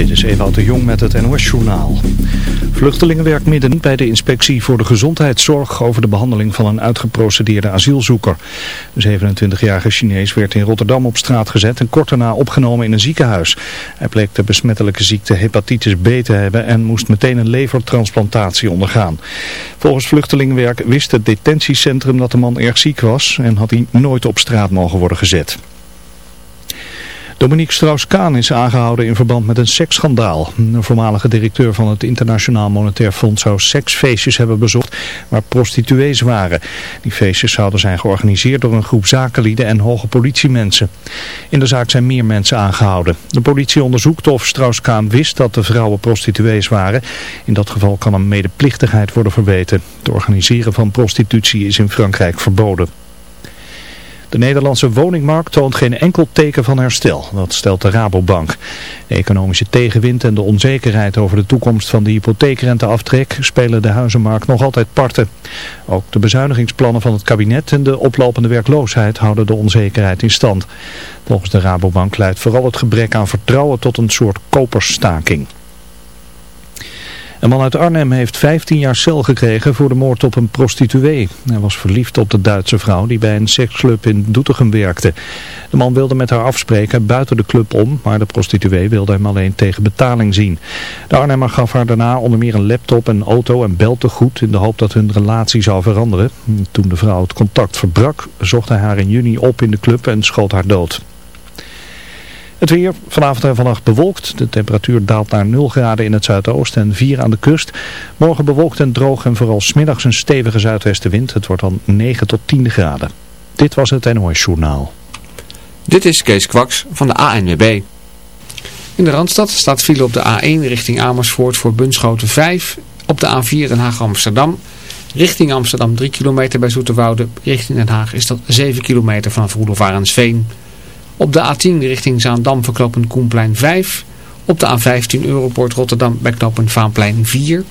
Dit is Ewout de Jong met het NOS-journaal. Vluchtelingenwerk midden bij de inspectie voor de gezondheidszorg over de behandeling van een uitgeprocedeerde asielzoeker. De 27-jarige Chinees werd in Rotterdam op straat gezet en kort daarna opgenomen in een ziekenhuis. Hij bleek de besmettelijke ziekte hepatitis B te hebben en moest meteen een levertransplantatie ondergaan. Volgens Vluchtelingenwerk wist het detentiecentrum dat de man erg ziek was en had hij nooit op straat mogen worden gezet. Dominique Strauss-Kaan is aangehouden in verband met een seksschandaal. Een voormalige directeur van het Internationaal Monetair Fonds zou seksfeestjes hebben bezocht waar prostituees waren. Die feestjes zouden zijn georganiseerd door een groep zakenlieden en hoge politiemensen. In de zaak zijn meer mensen aangehouden. De politie onderzoekt of Strauss-Kaan wist dat de vrouwen prostituees waren. In dat geval kan een medeplichtigheid worden verweten. Het organiseren van prostitutie is in Frankrijk verboden. De Nederlandse woningmarkt toont geen enkel teken van herstel, dat stelt de Rabobank. Economische tegenwind en de onzekerheid over de toekomst van de hypotheekrenteaftrek spelen de huizenmarkt nog altijd parten. Ook de bezuinigingsplannen van het kabinet en de oplopende werkloosheid houden de onzekerheid in stand. Volgens de Rabobank leidt vooral het gebrek aan vertrouwen tot een soort kopersstaking. Een man uit Arnhem heeft 15 jaar cel gekregen voor de moord op een prostituee. Hij was verliefd op de Duitse vrouw die bij een seksclub in Doetinchem werkte. De man wilde met haar afspreken buiten de club om, maar de prostituee wilde hem alleen tegen betaling zien. De Arnhemmer gaf haar daarna onder meer een laptop, een auto en belde goed in de hoop dat hun relatie zou veranderen. Toen de vrouw het contact verbrak, zocht hij haar in juni op in de club en schoot haar dood. Het weer vanavond en vannacht bewolkt. De temperatuur daalt naar 0 graden in het zuidoosten en 4 aan de kust. Morgen bewolkt en droog en vooral smiddags een stevige zuidwestenwind. Het wordt dan 9 tot 10 graden. Dit was het NOS Journaal. Dit is Kees Kwaks van de ANWB. In de Randstad staat file op de A1 richting Amersfoort voor Bunschoten 5. Op de A4 Den Haag-Amsterdam. Richting Amsterdam 3 kilometer bij Zoeterwoude. Richting Den Haag is dat 7 kilometer vanaf Roelof Arendsveen. Op de A10 richting Zaandam verknopend Koenplein 5. Op de A15 Europort Rotterdam bij knooppunt Vaanplein 4.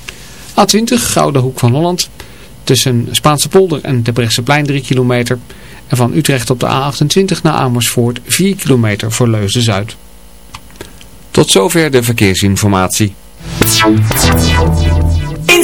A20 Gouden Hoek van Holland. Tussen Spaanse polder en de plein 3 kilometer. En van Utrecht op de A28 naar Amersfoort 4 kilometer voor Leusden-Zuid. Tot zover de verkeersinformatie. In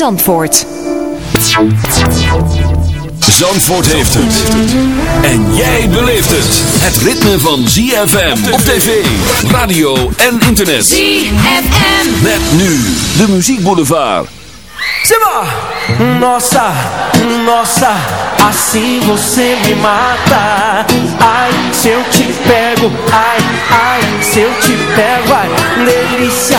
Zandvoort. Zandvoort heeft het. En jij beleeft het. Het ritme van ZFM op tv, radio en internet. ZFM. Met nu de muziekboulevard. Simba! Nossa, nossa, assim você me mata. Ai, se eu te pego, ai, ai, se eu te pego, ai, delícia,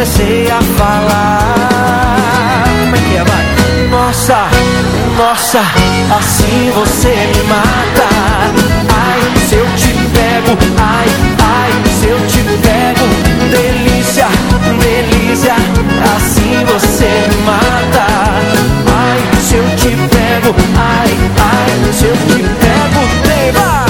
comecei a falar. Como é que é, vai? Nossa, nossa, assim você me mata. Ai, se eu te pego, ai, ai, se eu te pego. Delícia, delícia, assim você me mata. Ai, se eu te pego, ai, ai, se eu te pego, leva.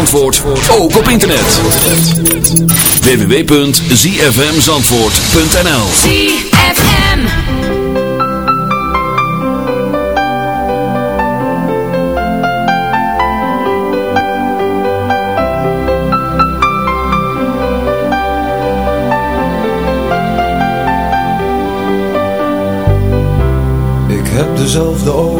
Zandvoort ook op internet. www.zfmzandvoort.nl ZFM. Ik heb dezelfde ogen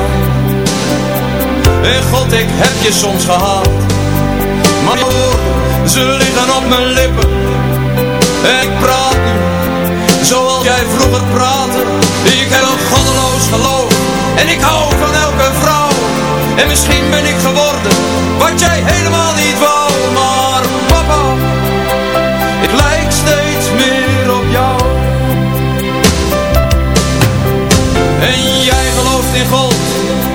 En God, ik heb je soms gehaald Maar ze liggen op mijn lippen. En ik praat nu Zoals jij vroeger praatte. Ik heb een goddeloos geloof En ik hou van elke vrouw. En misschien ben ik geworden